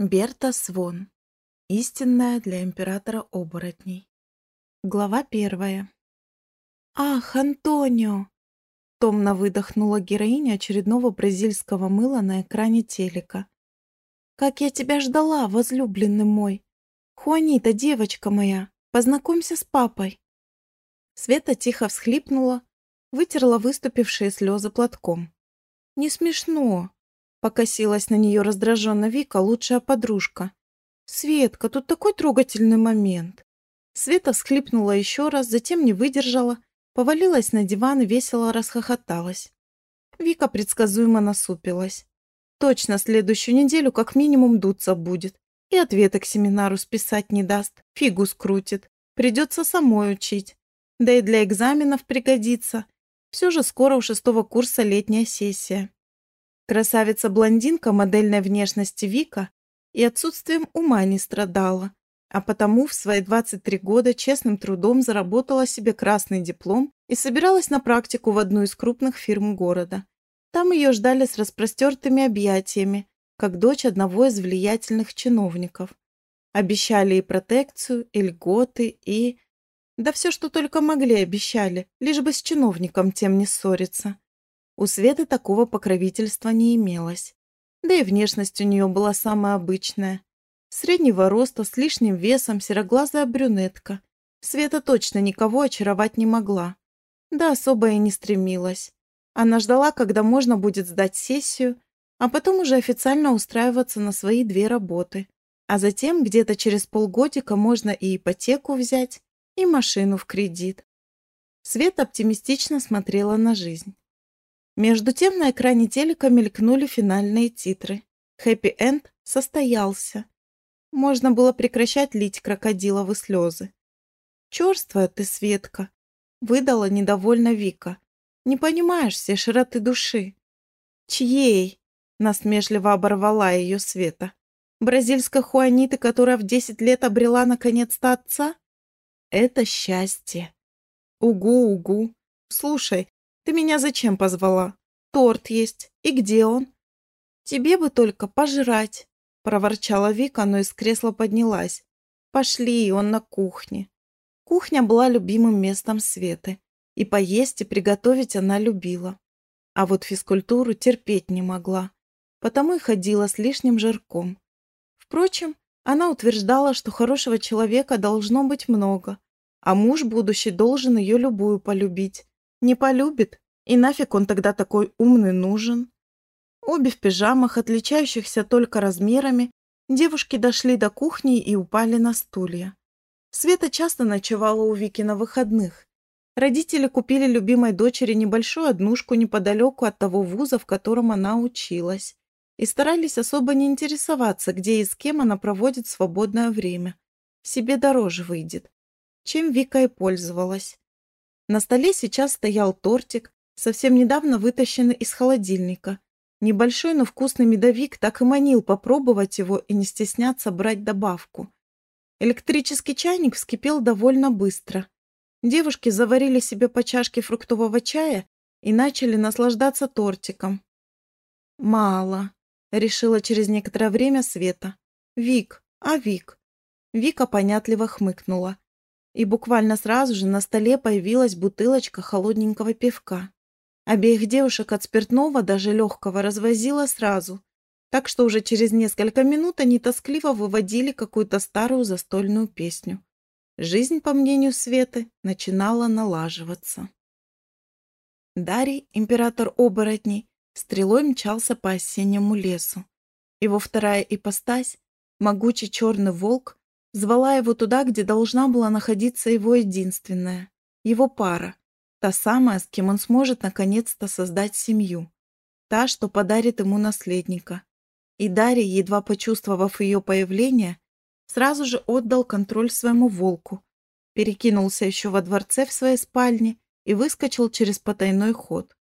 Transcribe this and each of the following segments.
Берта Свон. Истинная для императора оборотней. Глава первая. «Ах, Антонио!» Томно выдохнула героиня очередного бразильского мыла на экране телека. «Как я тебя ждала, возлюбленный мой! Хуанита, девочка моя, познакомься с папой!» Света тихо всхлипнула, вытерла выступившие слезы платком. «Не смешно!» Покосилась на нее раздраженно Вика, лучшая подружка. «Светка, тут такой трогательный момент!» Света всхлипнула еще раз, затем не выдержала, повалилась на диван и весело расхохоталась. Вика предсказуемо насупилась. Точно следующую неделю как минимум дуться будет. И ответы к семинару списать не даст, фигу скрутит. Придется самой учить. Да и для экзаменов пригодится. Все же скоро у шестого курса летняя сессия. Красавица-блондинка модельной внешности Вика и отсутствием ума не страдала, а потому в свои 23 года честным трудом заработала себе красный диплом и собиралась на практику в одну из крупных фирм города. Там ее ждали с распростертыми объятиями, как дочь одного из влиятельных чиновников. Обещали и протекцию, и льготы, и... Да все, что только могли, обещали, лишь бы с чиновником тем не ссориться. У Светы такого покровительства не имелось. Да и внешность у нее была самая обычная. Среднего роста, с лишним весом, сероглазая брюнетка. Света точно никого очаровать не могла. Да особо и не стремилась. Она ждала, когда можно будет сдать сессию, а потом уже официально устраиваться на свои две работы. А затем где-то через полгодика можно и ипотеку взять, и машину в кредит. Света оптимистично смотрела на жизнь. Между тем на экране телека мелькнули финальные титры. Хэппи-энд состоялся. Можно было прекращать лить крокодиловы слезы. «Чёрствая ты, Светка!» — выдала недовольно Вика. «Не понимаешь все широты души». «Чьей?» — насмешливо оборвала ее Света. «Бразильской Хуаниты, которая в десять лет обрела наконец-то отца?» «Это счастье». «Угу, угу. Слушай, ты меня зачем позвала? Торт есть. И где он? Тебе бы только пожрать, проворчала Вика, но из кресла поднялась. Пошли, он на кухне. Кухня была любимым местом Светы. И поесть, и приготовить она любила. А вот физкультуру терпеть не могла. Потому и ходила с лишним жирком. Впрочем, она утверждала, что хорошего человека должно быть много, а муж будущий должен ее любую полюбить, не полюбит, и нафиг он тогда такой умный нужен? Обе в пижамах, отличающихся только размерами, девушки дошли до кухни и упали на стулья. Света часто ночевала у Вики на выходных. Родители купили любимой дочери небольшую однушку неподалеку от того вуза, в котором она училась, и старались особо не интересоваться, где и с кем она проводит свободное время. Себе дороже выйдет. Чем Вика и пользовалась. На столе сейчас стоял тортик, совсем недавно вытащенный из холодильника. Небольшой, но вкусный медовик так и манил попробовать его и не стесняться брать добавку. Электрический чайник вскипел довольно быстро. Девушки заварили себе по чашке фруктового чая и начали наслаждаться тортиком. «Мало», — решила через некоторое время Света. «Вик, а Вик?» Вика понятливо хмыкнула и буквально сразу же на столе появилась бутылочка холодненького пивка. Обеих девушек от спиртного, даже легкого, развозила сразу, так что уже через несколько минут они тоскливо выводили какую-то старую застольную песню. Жизнь, по мнению Светы, начинала налаживаться. Дарий, император оборотней, стрелой мчался по осеннему лесу. Его вторая ипостась, могучий черный волк, Звала его туда, где должна была находиться его единственная, его пара, та самая, с кем он сможет наконец-то создать семью, та, что подарит ему наследника. И Дарья, едва почувствовав ее появление, сразу же отдал контроль своему волку, перекинулся еще во дворце в своей спальне и выскочил через потайной ход.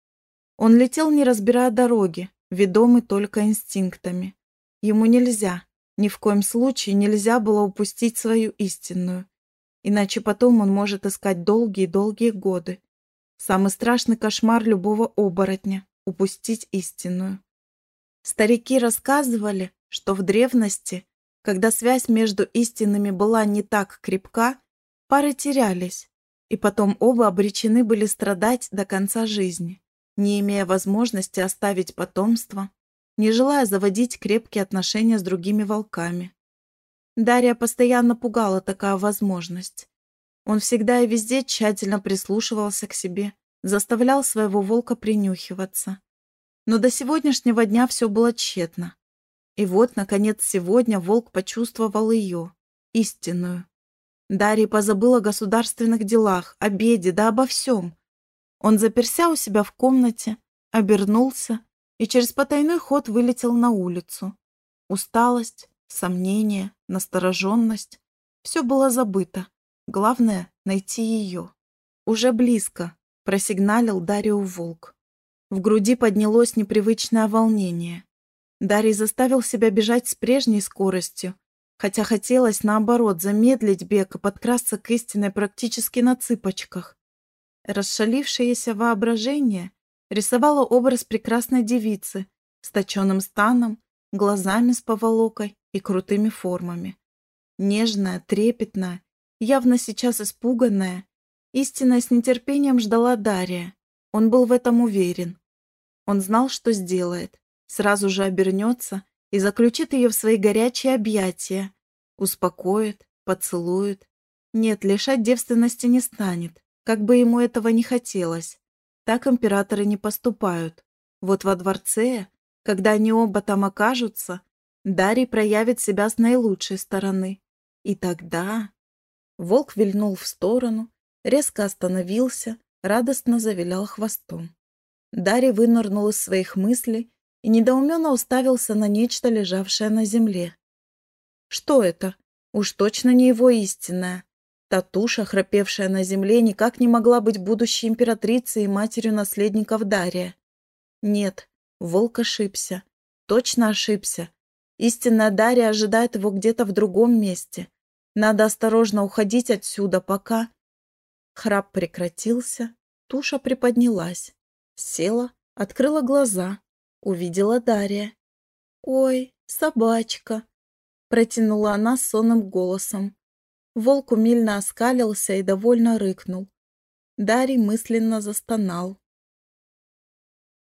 Он летел, не разбирая дороги, ведомый только инстинктами. Ему нельзя, ни в коем случае нельзя было упустить свою истинную, иначе потом он может искать долгие-долгие годы. Самый страшный кошмар любого оборотня – упустить истинную. Старики рассказывали, что в древности, когда связь между истинными была не так крепка, пары терялись, и потом оба обречены были страдать до конца жизни, не имея возможности оставить потомство, не желая заводить крепкие отношения с другими волками. Дарья постоянно пугала такая возможность. Он всегда и везде тщательно прислушивался к себе, заставлял своего волка принюхиваться. Но до сегодняшнего дня все было тщетно. И вот, наконец, сегодня волк почувствовал ее, истинную. Дарья позабыла о государственных делах, о беде, да обо всем. Он заперся у себя в комнате, обернулся и через потайной ход вылетел на улицу. Усталость, сомнение, настороженность — все было забыто. Главное — найти ее. Уже близко, просигналил Дарио волк. В груди поднялось непривычное волнение. Дарий заставил себя бежать с прежней скоростью, хотя хотелось, наоборот, замедлить бег и подкрасться к истинной практически на цыпочках. Расшалившееся воображение рисовало образ прекрасной девицы с точенным станом, глазами с поволокой и крутыми формами. Нежная, трепетная, явно сейчас испуганная, истинно с нетерпением ждала Дарья. Он был в этом уверен. Он знал, что сделает сразу же обернется и заключит ее в свои горячие объятия, успокоит, поцелует. Нет, лишать девственности не станет, как бы ему этого не хотелось. Так императоры не поступают. Вот во дворце, когда они оба там окажутся, Дарий проявит себя с наилучшей стороны. И тогда... Волк вильнул в сторону, резко остановился, радостно завилял хвостом. Дарий вынырнул из своих мыслей и недоуменно уставился на нечто, лежавшее на земле. Что это? Уж точно не его истинная. Татуша, храпевшая на земле, никак не могла быть будущей императрицей и матерью наследников Дария. Нет, волк ошибся. Точно ошибся. Истинная Дарья ожидает его где-то в другом месте. Надо осторожно уходить отсюда, пока... Храп прекратился, туша приподнялась. Села, открыла глаза увидела Дарья. «Ой, собачка!» — протянула она сонным голосом. Волк умильно оскалился и довольно рыкнул. Дарий мысленно застонал.